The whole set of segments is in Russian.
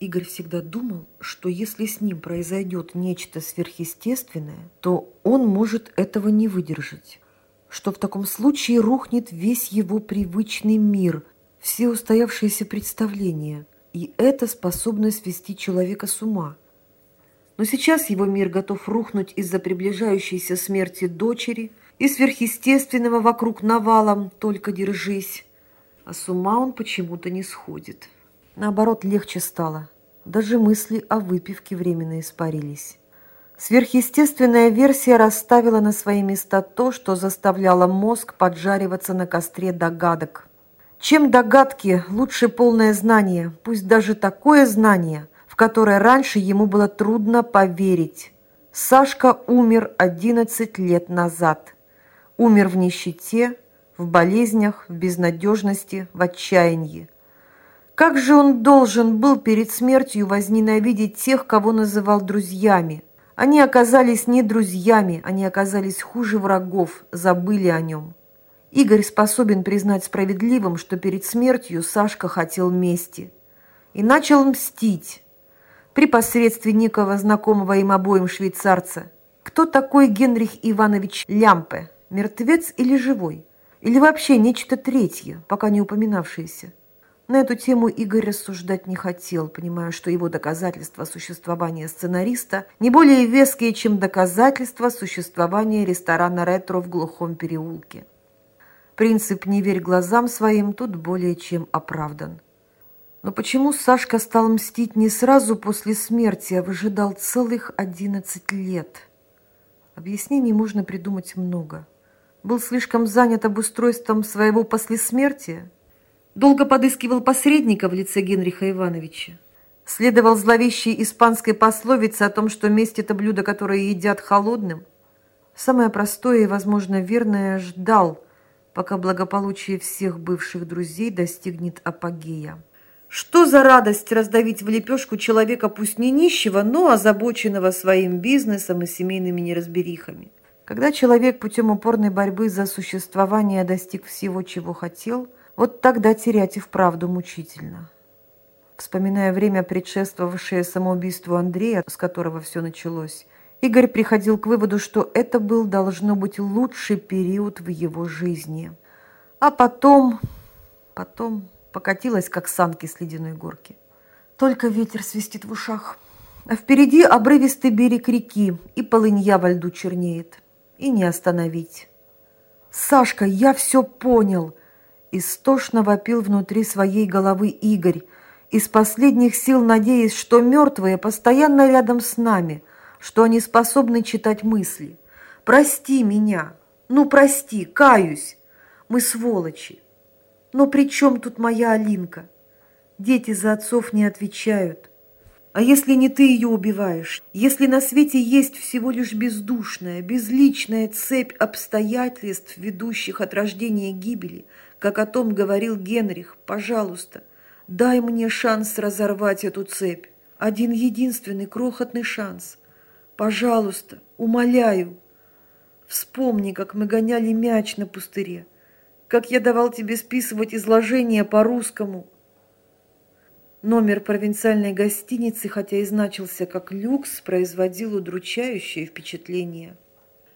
Игорь всегда думал, что если с ним произойдет нечто сверхъестественное, то он может этого не выдержать, что в таком случае рухнет весь его привычный мир, все устоявшиеся представления, и это способно свести человека с ума. Но сейчас его мир готов рухнуть из-за приближающейся смерти дочери и сверхъестественного вокруг навалом «только держись», а с ума он почему-то не сходит. Наоборот, легче стало. Даже мысли о выпивке временно испарились. Сверхъестественная версия расставила на свои места то, что заставляло мозг поджариваться на костре догадок. Чем догадки, лучше полное знание, пусть даже такое знание, в которое раньше ему было трудно поверить. Сашка умер 11 лет назад. Умер в нищете, в болезнях, в безнадежности, в отчаянии. Как же он должен был перед смертью возненавидеть тех, кого называл друзьями? Они оказались не друзьями, они оказались хуже врагов, забыли о нем. Игорь способен признать справедливым, что перед смертью Сашка хотел мести. И начал мстить при посредстве некого знакомого им обоим швейцарца. Кто такой Генрих Иванович Лямпе? Мертвец или живой? Или вообще нечто третье, пока не упоминавшееся? На эту тему Игорь рассуждать не хотел, понимая, что его доказательства существования сценариста не более веские, чем доказательства существования ресторана «Ретро» в глухом переулке. Принцип «не верь глазам своим» тут более чем оправдан. Но почему Сашка стал мстить не сразу после смерти, а выжидал целых одиннадцать лет? Объяснений можно придумать много. Был слишком занят обустройством своего послесмертия? Долго подыскивал посредника в лице Генриха Ивановича. Следовал зловещей испанской пословице о том, что месть – это блюдо, которое едят холодным. Самое простое и, возможно, верное – ждал, пока благополучие всех бывших друзей достигнет апогея. Что за радость раздавить в лепешку человека, пусть не нищего, но озабоченного своим бизнесом и семейными неразберихами? Когда человек путем упорной борьбы за существование достиг всего, чего хотел – вот тогда терять и вправду мучительно. Вспоминая время, предшествовавшее самоубийству Андрея, с которого все началось, Игорь приходил к выводу, что это был, должно быть, лучший период в его жизни. А потом, потом покатилась, как санки с ледяной горки. Только ветер свистит в ушах. А впереди обрывистый берег реки, и полынья во льду чернеет. И не остановить. «Сашка, я все понял!» Истошно вопил внутри своей головы Игорь, из последних сил надеясь, что мертвые постоянно рядом с нами, что они способны читать мысли. «Прости меня! Ну, прости, каюсь! Мы сволочи! Но при чем тут моя Алинка? Дети за отцов не отвечают. А если не ты ее убиваешь? Если на свете есть всего лишь бездушная, безличная цепь обстоятельств, ведущих от рождения гибели – как о том говорил Генрих, пожалуйста, дай мне шанс разорвать эту цепь. Один единственный крохотный шанс. Пожалуйста, умоляю. Вспомни, как мы гоняли мяч на пустыре, как я давал тебе списывать изложение по-русскому. Номер провинциальной гостиницы, хотя и значился как люкс, производил удручающее впечатление.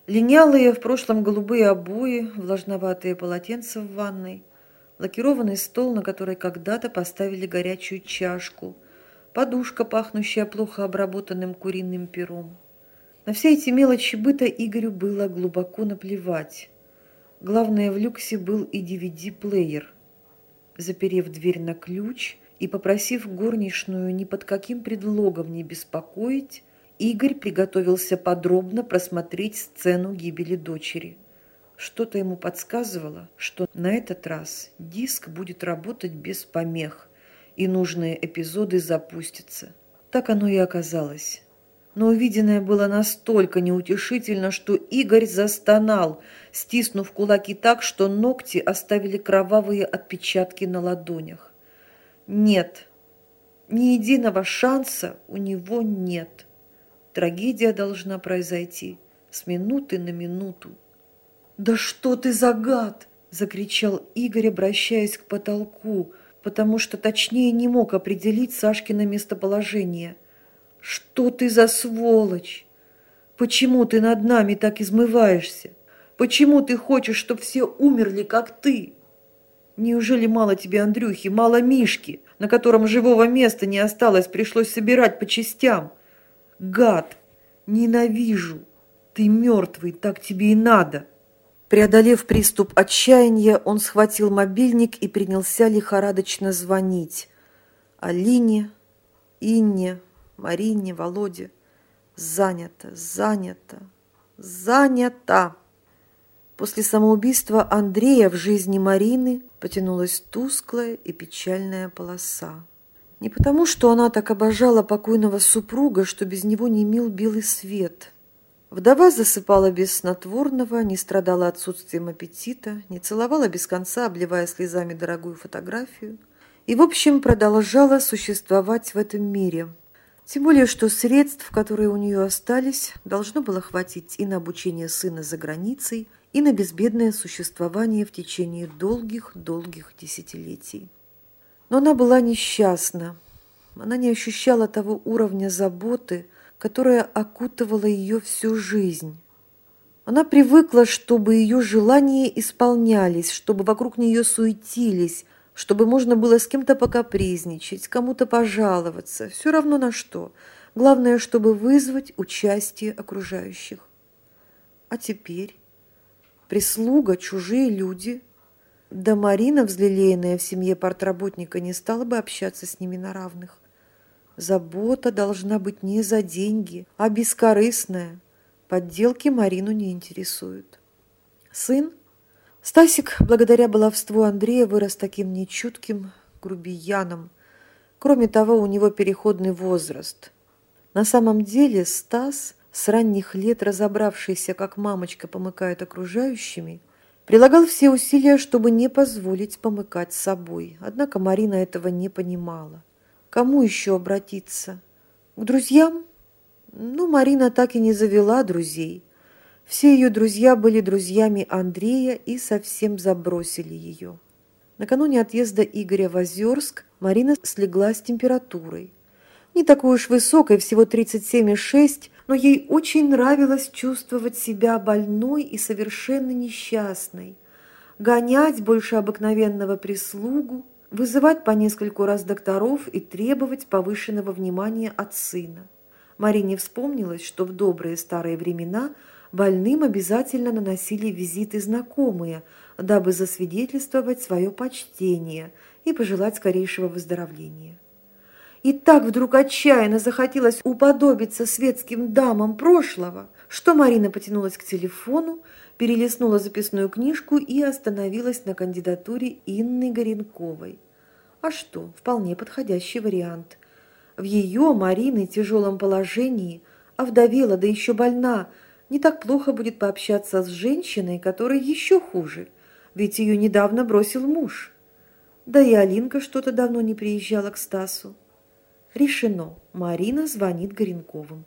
Линялые в прошлом голубые обои, влажноватые полотенца в ванной, лакированный стол, на который когда-то поставили горячую чашку, подушка, пахнущая плохо обработанным куриным пером. На все эти мелочи быта Игорю было глубоко наплевать. Главное в люксе был и DVD-плеер. Заперев дверь на ключ и попросив горничную ни под каким предлогом не беспокоить, Игорь приготовился подробно просмотреть сцену гибели дочери. Что-то ему подсказывало, что на этот раз диск будет работать без помех, и нужные эпизоды запустятся. Так оно и оказалось. Но увиденное было настолько неутешительно, что Игорь застонал, стиснув кулаки так, что ногти оставили кровавые отпечатки на ладонях. Нет, ни единого шанса у него нет. Трагедия должна произойти с минуты на минуту. «Да что ты за гад!» – закричал Игорь, обращаясь к потолку. потому что точнее не мог определить Сашкино местоположение. «Что ты за сволочь? Почему ты над нами так измываешься? Почему ты хочешь, чтобы все умерли, как ты? Неужели мало тебе Андрюхи, мало Мишки, на котором живого места не осталось, пришлось собирать по частям? Гад! Ненавижу! Ты мертвый, так тебе и надо!» Преодолев приступ отчаяния, он схватил мобильник и принялся лихорадочно звонить. Алине, Инне, Марине, Володе. Занято, занято, занято. После самоубийства Андрея в жизни Марины потянулась тусклая и печальная полоса. Не потому, что она так обожала покойного супруга, что без него не мил белый свет – Вдова засыпала без снотворного, не страдала отсутствием аппетита, не целовала без конца, обливая слезами дорогую фотографию, и, в общем, продолжала существовать в этом мире. Тем более, что средств, которые у нее остались, должно было хватить и на обучение сына за границей, и на безбедное существование в течение долгих-долгих десятилетий. Но она была несчастна. Она не ощущала того уровня заботы, которая окутывала ее всю жизнь. Она привыкла, чтобы ее желания исполнялись, чтобы вокруг нее суетились, чтобы можно было с кем-то покапризничать, кому-то пожаловаться, все равно на что. Главное, чтобы вызвать участие окружающих. А теперь прислуга, чужие люди. Да Марина, взлелеянная в семье портработника, не стала бы общаться с ними на равных. Забота должна быть не за деньги, а бескорыстная. Подделки Марину не интересуют. Сын? Стасик, благодаря баловству Андрея, вырос таким нечутким грубияном. Кроме того, у него переходный возраст. На самом деле Стас, с ранних лет разобравшийся, как мамочка помыкает окружающими, прилагал все усилия, чтобы не позволить помыкать собой. Однако Марина этого не понимала. Кому еще обратиться? К друзьям? Ну, Марина так и не завела друзей. Все ее друзья были друзьями Андрея и совсем забросили ее. Накануне отъезда Игоря в Озерск Марина слегла с температурой. Не такой уж высокой, всего 37,6, но ей очень нравилось чувствовать себя больной и совершенно несчастной, гонять больше обыкновенного прислугу, вызывать по нескольку раз докторов и требовать повышенного внимания от сына. Марине вспомнилось, что в добрые старые времена больным обязательно наносили визиты знакомые, дабы засвидетельствовать свое почтение и пожелать скорейшего выздоровления. И так вдруг отчаянно захотелось уподобиться светским дамам прошлого, что Марина потянулась к телефону, перелистнула записную книжку и остановилась на кандидатуре Инны Горенковой. А что, вполне подходящий вариант. В ее, Марины, тяжелом положении, овдовела, да еще больна, не так плохо будет пообщаться с женщиной, которая еще хуже, ведь ее недавно бросил муж. Да и Алинка что-то давно не приезжала к Стасу. Решено. Марина звонит Горенковым.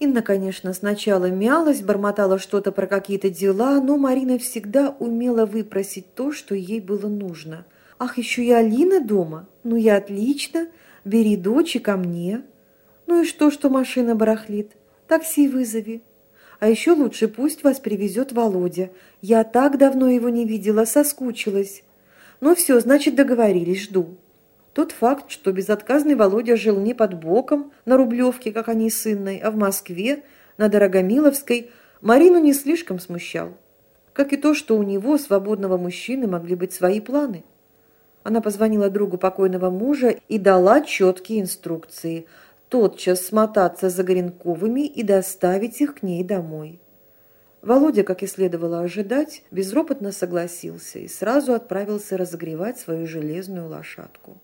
Инна, конечно, сначала мялась, бормотала что-то про какие-то дела, но Марина всегда умела выпросить то, что ей было нужно – Ах, еще и Алина дома? Ну и отлично. Бери дочь и ко мне. Ну и что, что машина барахлит? Такси вызови. А еще лучше пусть вас привезет Володя. Я так давно его не видела, соскучилась. Ну все, значит, договорились, жду. Тот факт, что безотказный Володя жил не под боком, на Рублевке, как они с Инной, а в Москве, на Дорогомиловской, Марину не слишком смущал. Как и то, что у него, свободного мужчины, могли быть свои планы. Она позвонила другу покойного мужа и дала четкие инструкции тотчас смотаться за Горенковыми и доставить их к ней домой. Володя, как и следовало ожидать, безропотно согласился и сразу отправился разогревать свою железную лошадку.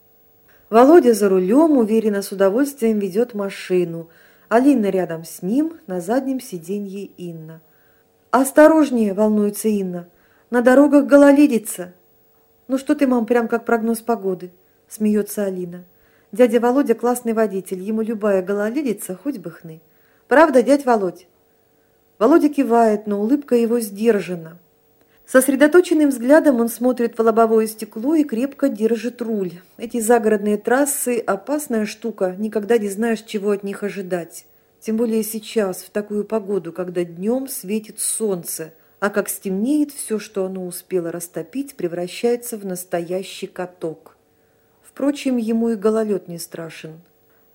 Володя за рулем уверенно с удовольствием ведет машину, Алина рядом с ним, на заднем сиденье Инна. «Осторожнее!» – волнуется Инна. «На дорогах гололедица!» «Ну что ты, мам, прям как прогноз погоды?» – смеется Алина. «Дядя Володя классный водитель, ему любая гололедица, хоть бы хны. Правда, дядь Володь?» Володя кивает, но улыбка его сдержана. Сосредоточенным взглядом он смотрит в лобовое стекло и крепко держит руль. Эти загородные трассы – опасная штука, никогда не знаешь, чего от них ожидать. Тем более сейчас, в такую погоду, когда днем светит солнце, а как стемнеет, все, что оно успело растопить, превращается в настоящий каток. Впрочем, ему и гололед не страшен.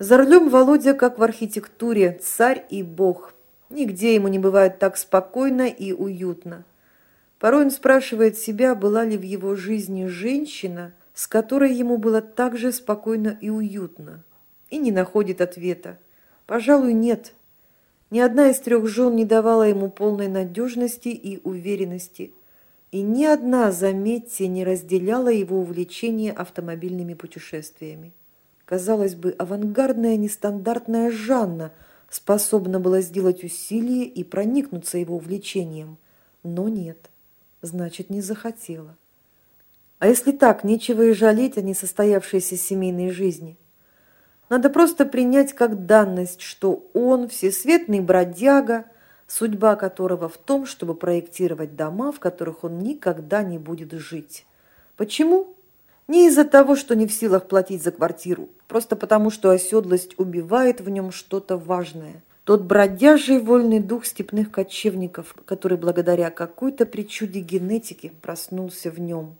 За рулем Володя, как в архитектуре, царь и бог. Нигде ему не бывает так спокойно и уютно. Порой он спрашивает себя, была ли в его жизни женщина, с которой ему было так же спокойно и уютно, и не находит ответа. Пожалуй, нет. Ни одна из трех жен не давала ему полной надежности и уверенности, и ни одна, заметьте, не разделяла его увлечение автомобильными путешествиями. Казалось бы, авангардная нестандартная Жанна способна была сделать усилие и проникнуться его увлечением, но нет значит, не захотела. А если так, нечего и жалеть о несостоявшейся семейной жизни. Надо просто принять как данность, что он всесветный бродяга, судьба которого в том, чтобы проектировать дома, в которых он никогда не будет жить. Почему? Не из-за того, что не в силах платить за квартиру, просто потому, что оседлость убивает в нем что-то важное – тот бродяжий вольный дух степных кочевников, который благодаря какой-то причуде генетики проснулся в нем.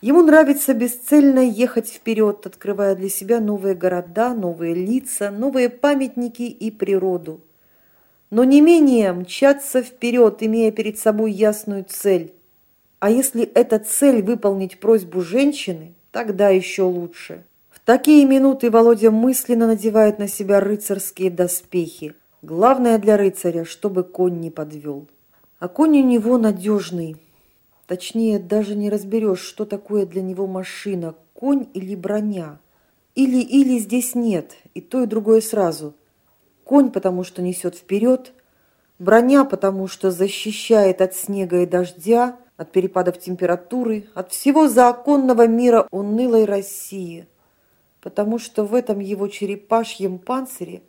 Ему нравится бесцельно ехать вперед, открывая для себя новые города, новые лица, новые памятники и природу. Но не менее мчаться вперед, имея перед собой ясную цель. А если эта цель выполнить просьбу женщины, тогда еще лучше такие минуты Володя мысленно надевает на себя рыцарские доспехи. Главное для рыцаря, чтобы конь не подвел. А конь у него надежный. Точнее, даже не разберешь, что такое для него машина, конь или броня. Или-или здесь нет, и то, и другое сразу. Конь, потому что несет вперед, броня, потому что защищает от снега и дождя, от перепадов температуры, от всего законного мира унылой России – потому что в этом его черепашьем панцире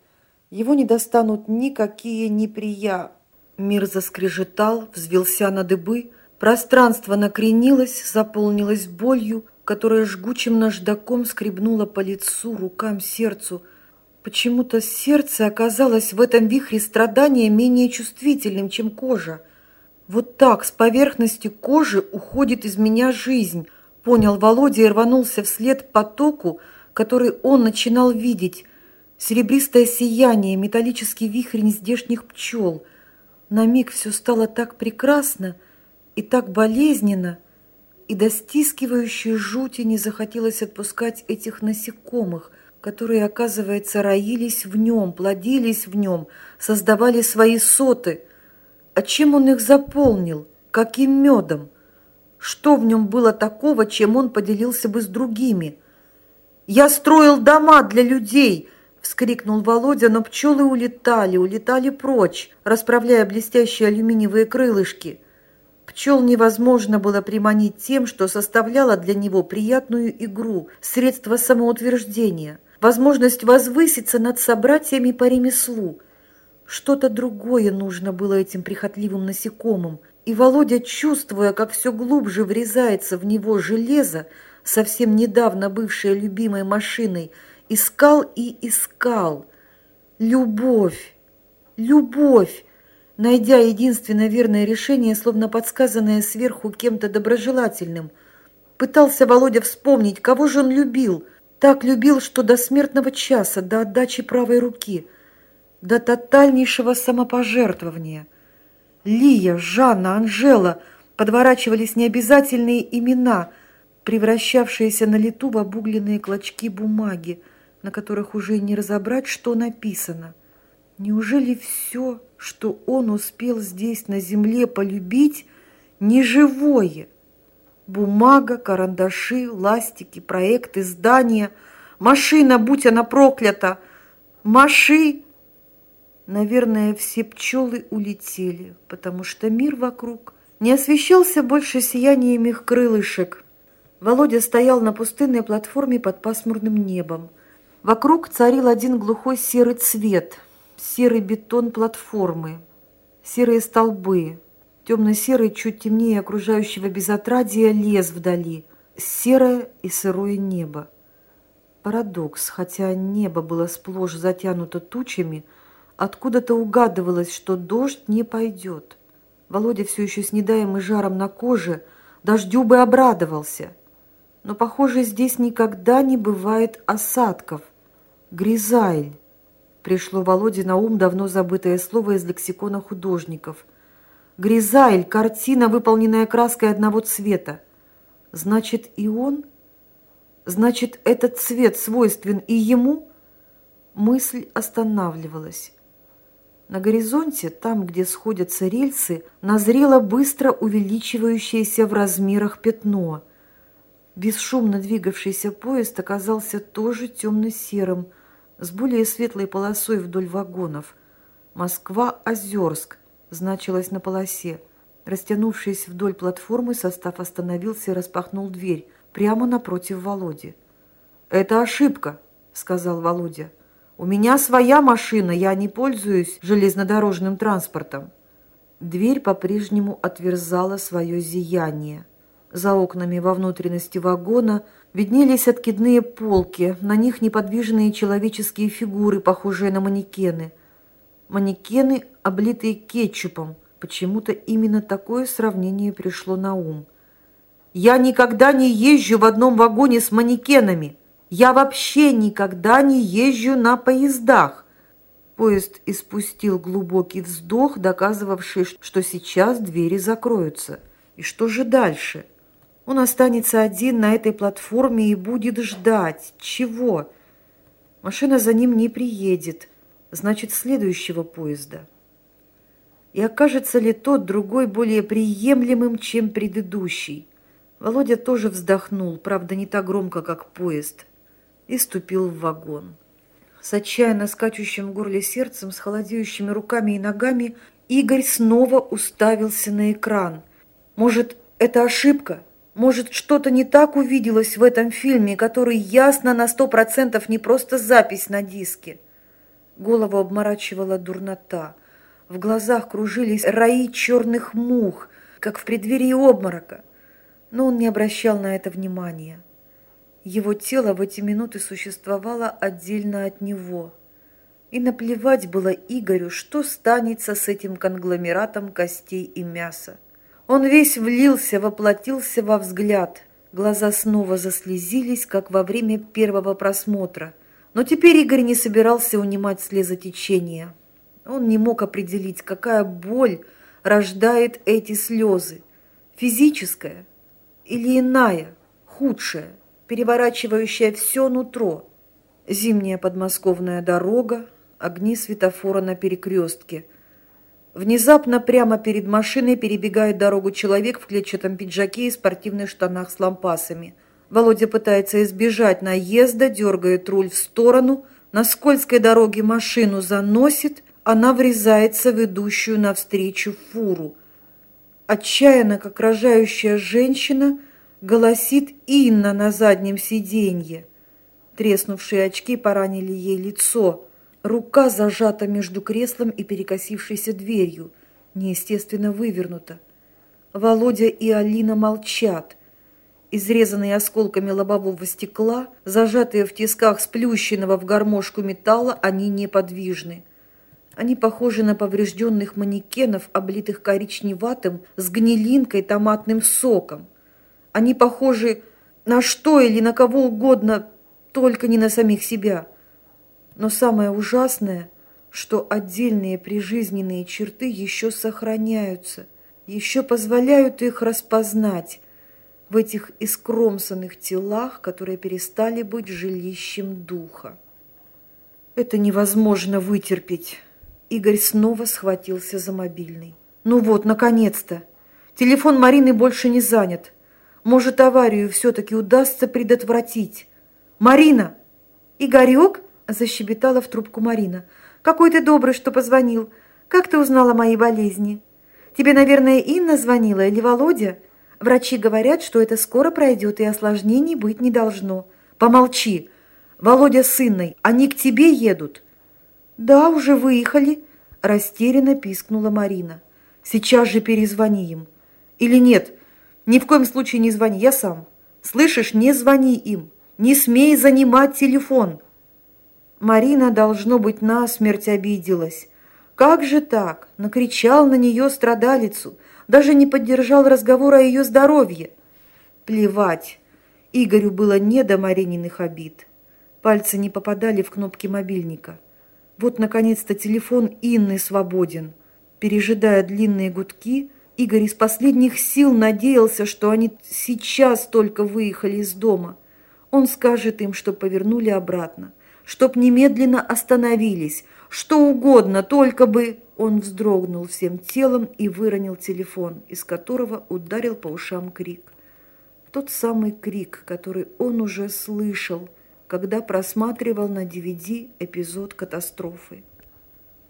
его не достанут никакие неприя. Мир заскрежетал, взвелся на дыбы, пространство накренилось, заполнилось болью, которая жгучим наждаком скребнула по лицу, рукам, сердцу. Почему-то сердце оказалось в этом вихре страдания менее чувствительным, чем кожа. Вот так, с поверхности кожи уходит из меня жизнь, понял Володя и рванулся вслед потоку, который он начинал видеть, серебристое сияние, металлический вихрь нездешних пчел. На миг все стало так прекрасно и так болезненно, и до стискивающей жути не захотелось отпускать этих насекомых, которые, оказывается, роились в нем, плодились в нем, создавали свои соты. А чем он их заполнил? Каким медом? Что в нем было такого, чем он поделился бы с другими – «Я строил дома для людей!» – вскрикнул Володя, но пчелы улетали, улетали прочь, расправляя блестящие алюминиевые крылышки. Пчел невозможно было приманить тем, что составляло для него приятную игру, средство самоутверждения, возможность возвыситься над собратьями по ремеслу. Что-то другое нужно было этим прихотливым насекомым, и Володя, чувствуя, как все глубже врезается в него железо, совсем недавно бывшая любимой машиной, искал и искал. Любовь, любовь, найдя единственное верное решение, словно подсказанное сверху кем-то доброжелательным. Пытался Володя вспомнить, кого же он любил. Так любил, что до смертного часа, до отдачи правой руки, до тотальнейшего самопожертвования. Лия, Жанна, Анжела подворачивались необязательные имена – превращавшиеся на лету в обугленные клочки бумаги, на которых уже не разобрать, что написано. Неужели все, что он успел здесь на земле полюбить, не живое? Бумага, карандаши, ластики, проекты, здания, машина, будь она проклята, маши. Наверное, все пчелы улетели, потому что мир вокруг не освещался больше сиянием их крылышек, Володя стоял на пустынной платформе под пасмурным небом. Вокруг царил один глухой серый цвет, серый бетон платформы, серые столбы, Темно-серый, чуть темнее окружающего безотрадия, лес вдали, серое и сырое небо. Парадокс, хотя небо было сплошь затянуто тучами, откуда-то угадывалось, что дождь не пойдет. Володя все еще с недаемым жаром на коже, дождю бы обрадовался. Но, похоже, здесь никогда не бывает осадков. Гризайль. Пришло Володе на ум давно забытое слово из лексикона художников. Гризайль – картина, выполненная краской одного цвета. Значит, и он? Значит, этот цвет свойствен и ему? Мысль останавливалась. На горизонте, там, где сходятся рельсы, назрело быстро увеличивающееся в размерах пятно. Бесшумно двигавшийся поезд оказался тоже темно-серым, с более светлой полосой вдоль вагонов. «Москва-Озерск» значилось на полосе. Растянувшись вдоль платформы, состав остановился и распахнул дверь прямо напротив Володи. «Это ошибка», — сказал Володя. «У меня своя машина, я не пользуюсь железнодорожным транспортом». Дверь по-прежнему отверзала свое зияние. За окнами во внутренности вагона виднелись откидные полки, на них неподвижные человеческие фигуры, похожие на манекены. Манекены, облитые кетчупом. Почему-то именно такое сравнение пришло на ум. «Я никогда не езжу в одном вагоне с манекенами. Я вообще никогда не езжу на поездах». Поезд испустил глубокий вздох, доказывавший, что сейчас двери закроются. И что же дальше? Он останется один на этой платформе и будет ждать. Чего? Машина за ним не приедет. Значит, следующего поезда. И окажется ли тот другой более приемлемым, чем предыдущий? Володя тоже вздохнул, правда, не так громко, как поезд, и ступил в вагон. С отчаянно скачущим в горле сердцем, с холодеющими руками и ногами, Игорь снова уставился на экран. Может, это ошибка? Может, что-то не так увиделось в этом фильме, который ясно на сто процентов не просто запись на диске. Голову обморачивала дурнота. В глазах кружились раи черных мух, как в преддверии обморока. Но он не обращал на это внимания. Его тело в эти минуты существовало отдельно от него. И наплевать было Игорю, что станется с этим конгломератом костей и мяса. Он весь влился, воплотился во взгляд. Глаза снова заслезились, как во время первого просмотра. Но теперь Игорь не собирался унимать слезотечение. Он не мог определить, какая боль рождает эти слезы. Физическая или иная, худшая, переворачивающая все нутро. Зимняя подмосковная дорога, огни светофора на перекрестке – Внезапно прямо перед машиной перебегает дорогу человек в клетчатом пиджаке и спортивных штанах с лампасами. Володя пытается избежать наезда, дергает руль в сторону. На скользкой дороге машину заносит, она врезается в идущую навстречу фуру. Отчаянно, как рожающая женщина, голосит Инна на заднем сиденье. Треснувшие очки поранили ей лицо – Рука зажата между креслом и перекосившейся дверью, неестественно вывернута. Володя и Алина молчат. Изрезанные осколками лобового стекла, зажатые в тисках сплющенного в гармошку металла, они неподвижны. Они похожи на поврежденных манекенов, облитых коричневатым, с гнилинкой томатным соком. Они похожи на что или на кого угодно, только не на самих себя. Но самое ужасное, что отдельные прижизненные черты еще сохраняются, еще позволяют их распознать в этих искромсанных телах, которые перестали быть жилищем духа. Это невозможно вытерпеть. Игорь снова схватился за мобильный. Ну вот, наконец-то. Телефон Марины больше не занят. Может, аварию все-таки удастся предотвратить. Марина! Игорек? защебетала в трубку Марина. «Какой ты добрый, что позвонил. Как ты узнала о моей болезни? Тебе, наверное, Инна звонила или Володя? Врачи говорят, что это скоро пройдет и осложнений быть не должно. Помолчи. Володя с Инной, они к тебе едут?» «Да, уже выехали», – растерянно пискнула Марина. Сейчас же перезвони им. Или нет, ни в коем случае не звони, я сам. Слышишь, не звони им. Не смей занимать телефон. Марина, должно быть, насмерть обиделась. Как же так? Накричал на нее страдалицу. Даже не поддержал разговор о ее здоровье. Плевать. Игорю было не до Марининых обид. Пальцы не попадали в кнопки мобильника. Вот, наконец-то, телефон Инны свободен. Пережидая длинные гудки, Игорь из последних сил надеялся, что они сейчас только выехали из дома. Он скажет им, что повернули обратно, чтоб немедленно остановились, что угодно, только бы... Он вздрогнул всем телом и выронил телефон, из которого ударил по ушам крик. Тот самый крик, который он уже слышал, когда просматривал на DVD эпизод катастрофы.